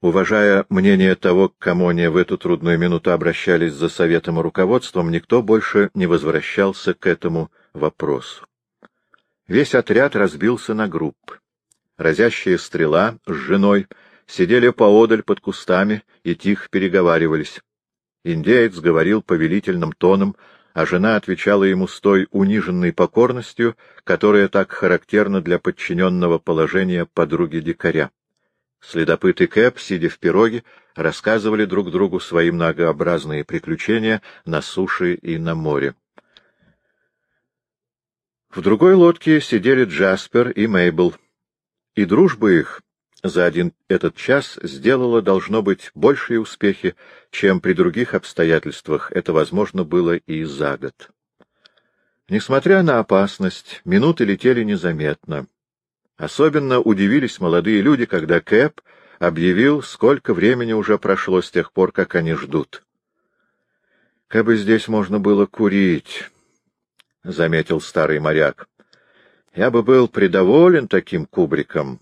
Уважая мнение того, к кому они в эту трудную минуту обращались за советом и руководством, никто больше не возвращался к этому вопросу. Весь отряд разбился на группы. Разящая стрела с женой сидели поодаль под кустами и тихо переговаривались. Индеец говорил повелительным тоном, а жена отвечала ему с той униженной покорностью, которая так характерна для подчиненного положения подруги дикаря. Следопыт и Кэп, сидя в пироге, рассказывали друг другу свои многообразные приключения на суше и на море. В другой лодке сидели Джаспер и Мейбл, и дружба их за один этот час сделала, должно быть, большие успехи, чем при других обстоятельствах это возможно было и за год. Несмотря на опасность, минуты летели незаметно. Особенно удивились молодые люди, когда Кэп объявил, сколько времени уже прошло с тех пор, как они ждут. — Кабы здесь можно было курить, — заметил старый моряк. — Я бы был придоволен таким кубриком.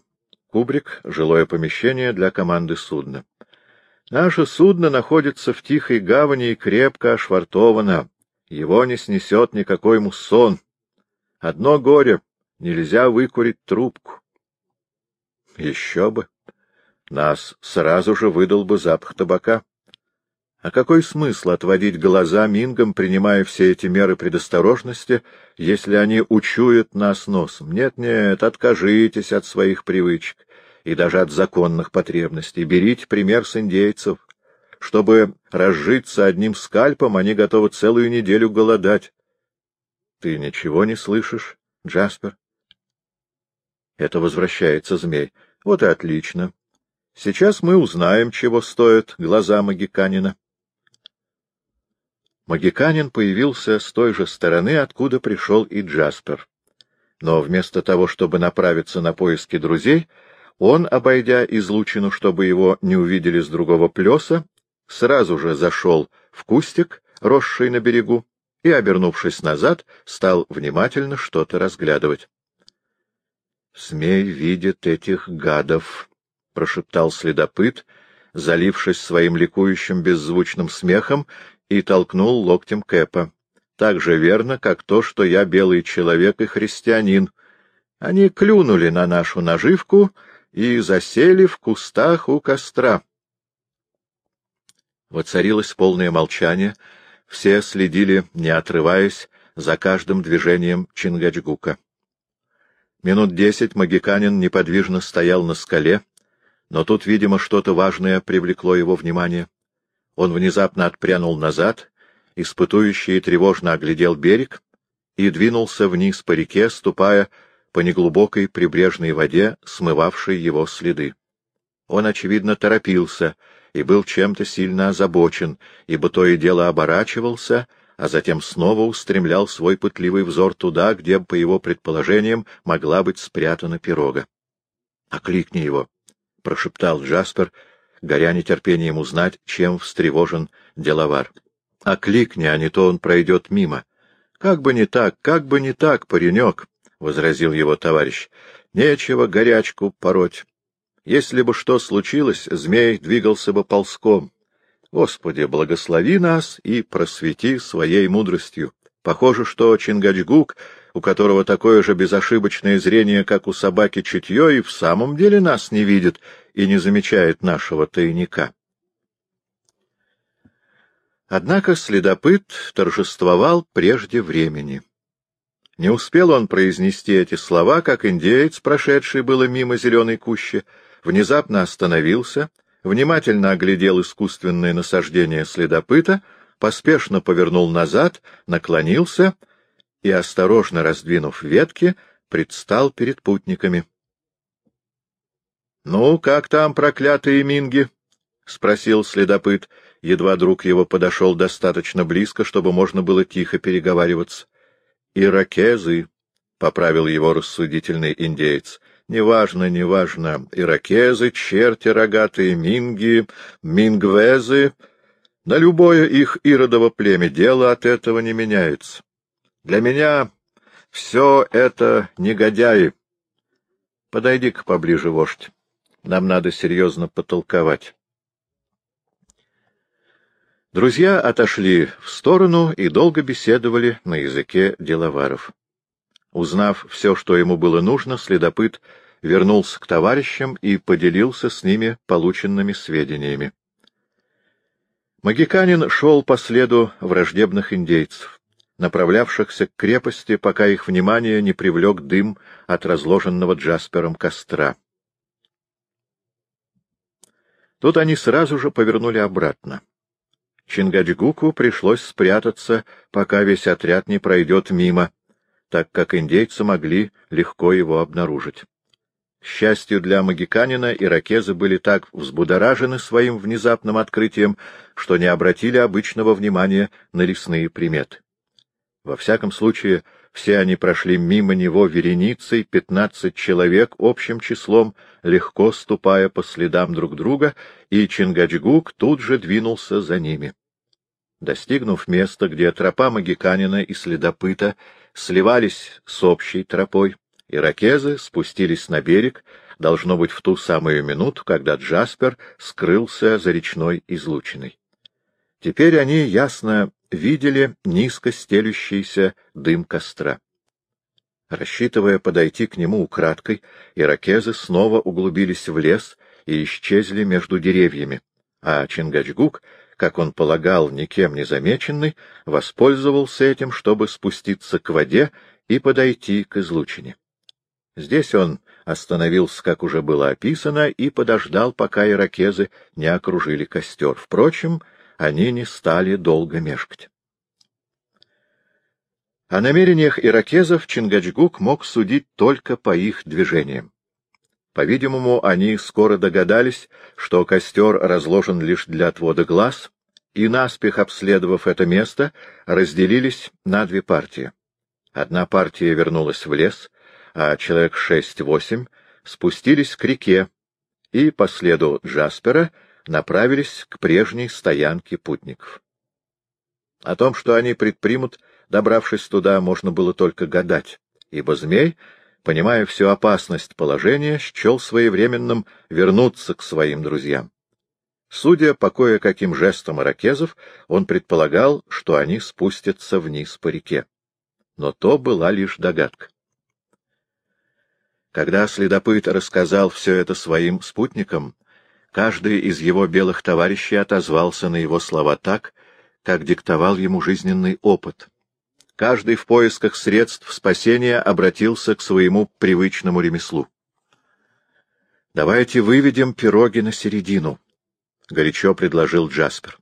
Кубрик — жилое помещение для команды судна. Наше судно находится в тихой гавани и крепко ошвартовано. Его не снесет никакой муссон. Одно горе Нельзя выкурить трубку. Еще бы. Нас сразу же выдал бы запах табака. А какой смысл отводить глаза мингам, принимая все эти меры предосторожности, если они учуют нас носом? Нет-нет, откажитесь от своих привычек и даже от законных потребностей. Берите пример с индейцев. Чтобы разжиться одним скальпом, они готовы целую неделю голодать. Ты ничего не слышишь, Джаспер? Это возвращается змей. Вот и отлично. Сейчас мы узнаем, чего стоят глаза Магиканина. Магиканин появился с той же стороны, откуда пришел и Джаспер. Но вместо того, чтобы направиться на поиски друзей, он, обойдя излучину, чтобы его не увидели с другого плеса, сразу же зашел в кустик, росший на берегу, и, обернувшись назад, стал внимательно что-то разглядывать. Смей видит этих гадов, — прошептал следопыт, залившись своим ликующим беззвучным смехом, и толкнул локтем Кэпа. Так же верно, как то, что я белый человек и христианин. Они клюнули на нашу наживку и засели в кустах у костра. Воцарилось полное молчание, все следили, не отрываясь, за каждым движением Чингачгука. Минут десять Магиканин неподвижно стоял на скале, но тут, видимо, что-то важное привлекло его внимание. Он внезапно отпрянул назад, испытующий и тревожно оглядел берег и двинулся вниз по реке, ступая по неглубокой прибрежной воде, смывавшей его следы. Он, очевидно, торопился и был чем-то сильно озабочен, ибо то и дело оборачивался а затем снова устремлял свой пытливый взор туда, где, по его предположениям, могла быть спрятана пирога. — Окликни его, — прошептал Джаспер, горя нетерпением узнать, чем встревожен деловар. — Окликни, а не то он пройдет мимо. — Как бы не так, как бы не так, паренек, — возразил его товарищ. — Нечего горячку пороть. Если бы что случилось, змей двигался бы ползком. Господи, благослови нас и просвети своей мудростью. Похоже, что Чингачгук, у которого такое же безошибочное зрение, как у собаки чутье, и в самом деле нас не видит и не замечает нашего тайника. Однако следопыт торжествовал прежде времени. Не успел он произнести эти слова, как индеец, прошедший было мимо зеленой кущи, внезапно остановился — внимательно оглядел искусственное насаждение следопыта, поспешно повернул назад, наклонился и, осторожно раздвинув ветки, предстал перед путниками. — Ну, как там, проклятые минги? — спросил следопыт, едва друг его подошел достаточно близко, чтобы можно было тихо переговариваться. — Иракезы, — поправил его рассудительный индеец, Неважно, неважно, иракезы, черти рогатые, минги, мингвезы, на любое их иродово племя дело от этого не меняется. Для меня все это негодяи. Подойди-ка поближе, вождь. Нам надо серьезно потолковать. Друзья отошли в сторону и долго беседовали на языке деловаров. Узнав все, что ему было нужно, следопыт вернулся к товарищам и поделился с ними полученными сведениями. Магиканин шел по следу враждебных индейцев, направлявшихся к крепости, пока их внимание не привлек дым от разложенного Джаспером костра. Тут они сразу же повернули обратно. Чингачгуку пришлось спрятаться, пока весь отряд не пройдет мимо, так как индейцы могли легко его обнаружить. К счастью для магиканина, иракезы были так взбудоражены своим внезапным открытием, что не обратили обычного внимания на лесные приметы. Во всяком случае, все они прошли мимо него вереницей, пятнадцать человек общим числом, легко ступая по следам друг друга, и Чингачгук тут же двинулся за ними. Достигнув места, где тропа Магиканина и следопыта сливались с общей тропой, иракезы спустились на берег, должно быть, в ту самую минуту, когда Джаспер скрылся за речной излучиной. Теперь они ясно видели низко стелющийся дым костра. Рассчитывая подойти к нему украдкой, иракезы снова углубились в лес и исчезли между деревьями, а Чингачгук как он полагал, никем не замеченный, воспользовался этим, чтобы спуститься к воде и подойти к излучине. Здесь он остановился, как уже было описано, и подождал, пока иракезы не окружили костер. Впрочем, они не стали долго мешкать. О намерениях иракезов Чингачгук мог судить только по их движениям. По-видимому, они скоро догадались, что костер разложен лишь для отвода глаз, и, наспех обследовав это место, разделились на две партии. Одна партия вернулась в лес, а человек шесть-восемь спустились к реке и, по следу Джаспера, направились к прежней стоянке путников. О том, что они предпримут, добравшись туда, можно было только гадать, ибо змей понимая всю опасность положения, счел своевременным вернуться к своим друзьям. Судя по кое-каким жестам иракезов, он предполагал, что они спустятся вниз по реке. Но то была лишь догадка. Когда следопыт рассказал все это своим спутникам, каждый из его белых товарищей отозвался на его слова так, как диктовал ему жизненный опыт. Каждый в поисках средств спасения обратился к своему привычному ремеслу. «Давайте выведем пироги на середину», — горячо предложил Джаспер.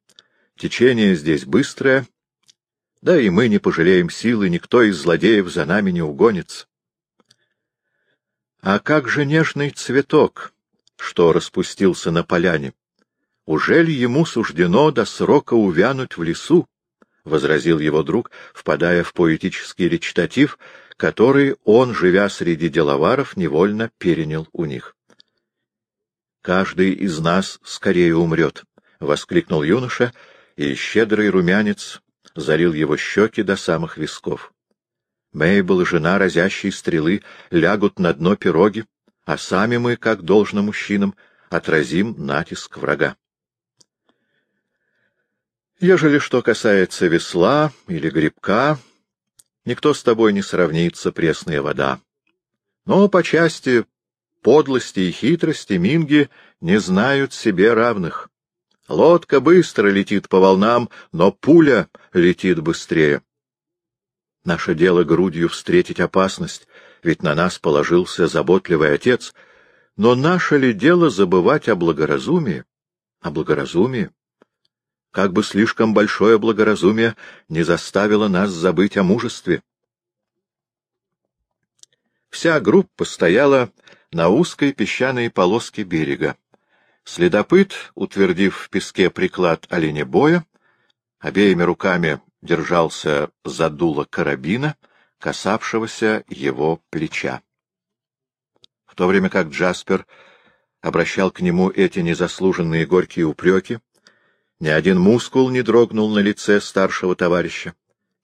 «Течение здесь быстрое, да и мы не пожалеем силы, никто из злодеев за нами не угонится». «А как же нежный цветок, что распустился на поляне? Ужель ему суждено до срока увянуть в лесу?» — возразил его друг, впадая в поэтический речитатив, который он, живя среди деловаров, невольно перенял у них. «Каждый из нас скорее умрет», — воскликнул юноша, и щедрый румянец залил его щеки до самых висков. Мейбл и жена разящей стрелы лягут на дно пироги, а сами мы, как должно мужчинам, отразим натиск врага. Ежели что касается весла или грибка, никто с тобой не сравнится, пресная вода. Но по части подлости и хитрости минги не знают себе равных. Лодка быстро летит по волнам, но пуля летит быстрее. Наше дело грудью встретить опасность, ведь на нас положился заботливый отец. Но наше ли дело забывать о благоразумии? О благоразумии? Как бы слишком большое благоразумие не заставило нас забыть о мужестве. Вся группа стояла на узкой песчаной полоске берега. Следопыт, утвердив в песке приклад оленебоя, обеими руками держался за дуло карабина, касавшегося его плеча. В то время как Джаспер обращал к нему эти незаслуженные горькие упреки, ни один мускул не дрогнул на лице старшего товарища,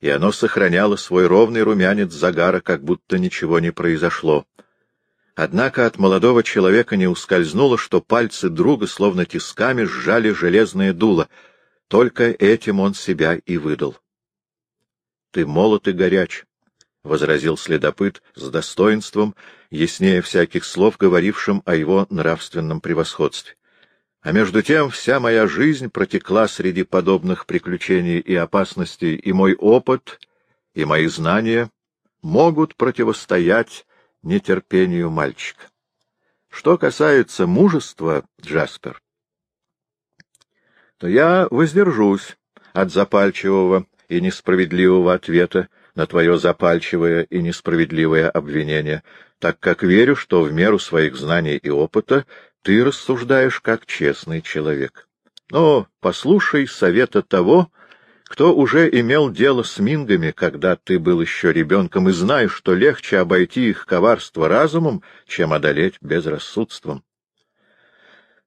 и оно сохраняло свой ровный румянец загара, как будто ничего не произошло. Однако от молодого человека не ускользнуло, что пальцы друга словно тисками сжали железное дуло. Только этим он себя и выдал. — Ты молод и горяч, — возразил следопыт с достоинством, яснее всяких слов, говорившим о его нравственном превосходстве. А между тем вся моя жизнь протекла среди подобных приключений и опасностей, и мой опыт, и мои знания могут противостоять нетерпению мальчика. Что касается мужества, Джаспер, то я воздержусь от запальчивого и несправедливого ответа на твое запальчивое и несправедливое обвинение, так как верю, что в меру своих знаний и опыта ты рассуждаешь как честный человек. Но послушай совета того, кто уже имел дело с мингами, когда ты был еще ребенком, и знаешь, что легче обойти их коварство разумом, чем одолеть безрассудством. —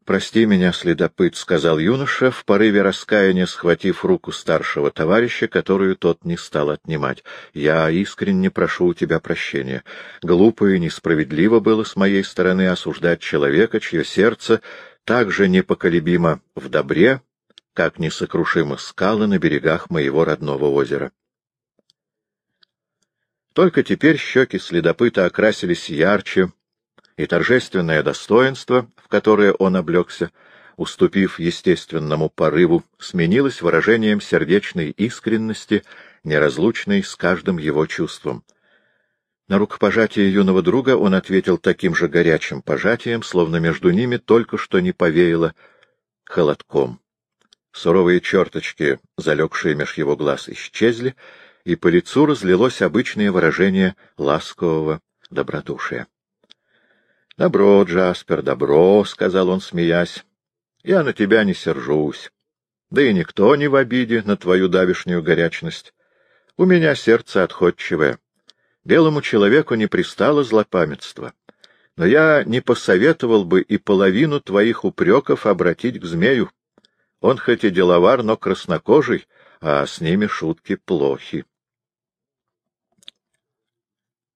Прости меня, следопыт, — сказал юноша, в порыве раскаяния схватив руку старшего товарища, которую тот не стал отнимать. — Я искренне прошу у тебя прощения. Глупо и несправедливо было с моей стороны осуждать человека, чье сердце так же непоколебимо в добре, как несокрушимы скалы на берегах моего родного озера. Только теперь щеки следопыта окрасились ярче, и торжественное достоинство, в которое он облегся, уступив естественному порыву, сменилось выражением сердечной искренности, неразлучной с каждым его чувством. На рукопожатие юного друга он ответил таким же горячим пожатием, словно между ними только что не повеяло холодком. Суровые черточки, залегшие меж его глаз, исчезли, и по лицу разлилось обычное выражение ласкового добродушия. — Добро, Джаспер, добро, — сказал он, смеясь. — Я на тебя не сержусь. Да и никто не в обиде на твою давишнюю горячность. У меня сердце отходчивое. Белому человеку не пристало злопамятство. Но я не посоветовал бы и половину твоих упреков обратить к змею. Он хоть и деловар, но краснокожий, а с ними шутки плохи.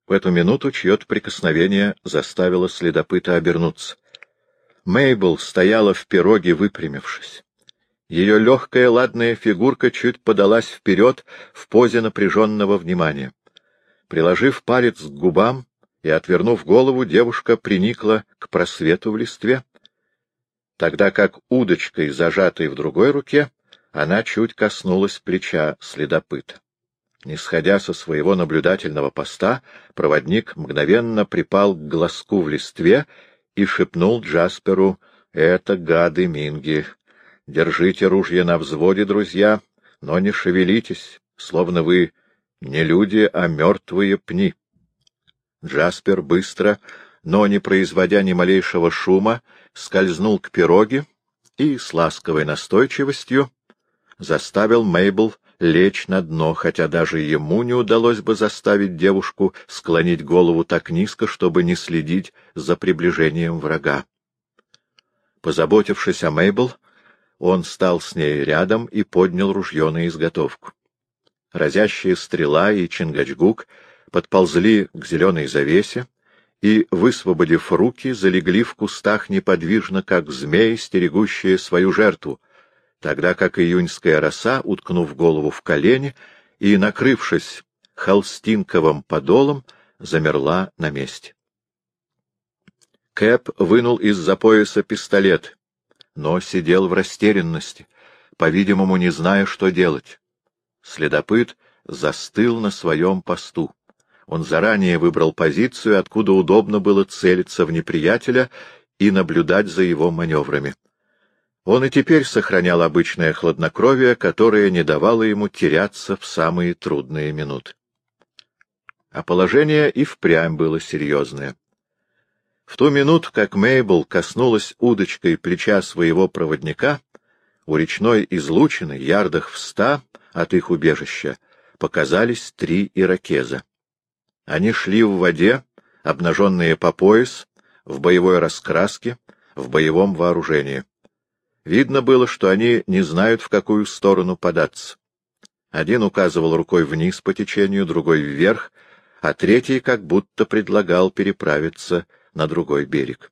В эту минуту чье-то прикосновение заставило следопыта обернуться. Мейбл стояла в пироге, выпрямившись. Ее легкая ладная фигурка чуть подалась вперед в позе напряженного внимания. Приложив палец к губам и отвернув голову, девушка приникла к просвету в листве, тогда как удочкой, зажатой в другой руке, она чуть коснулась плеча следопыта. Не сходя со своего наблюдательного поста, проводник мгновенно припал к глазку в листве и шепнул Джасперу «Это гады Минги. Держите ружья на взводе, друзья, но не шевелитесь, словно вы не люди, а мертвые пни». Джаспер быстро но, не производя ни малейшего шума, скользнул к пироге и с ласковой настойчивостью заставил Мейбл лечь на дно, хотя даже ему не удалось бы заставить девушку склонить голову так низко, чтобы не следить за приближением врага. Позаботившись о Мейбл, он стал с ней рядом и поднял ружье на изготовку. Разящая стрела и Чингачгук подползли к зеленой завесе, и, высвободив руки, залегли в кустах неподвижно, как змеи, стерегущие свою жертву, тогда как июньская роса, уткнув голову в колени и, накрывшись холстинковым подолом, замерла на месте. Кэп вынул из-за пояса пистолет, но сидел в растерянности, по-видимому, не зная, что делать. Следопыт застыл на своем посту. Он заранее выбрал позицию, откуда удобно было целиться в неприятеля и наблюдать за его маневрами. Он и теперь сохранял обычное хладнокровие, которое не давало ему теряться в самые трудные минуты. А положение и впрямь было серьезное. В ту минуту, как Мейбл коснулась удочкой плеча своего проводника, у речной излучины, ярдах в ста от их убежища, показались три иракеза. Они шли в воде, обнаженные по пояс, в боевой раскраске, в боевом вооружении. Видно было, что они не знают, в какую сторону податься. Один указывал рукой вниз по течению, другой вверх, а третий как будто предлагал переправиться на другой берег.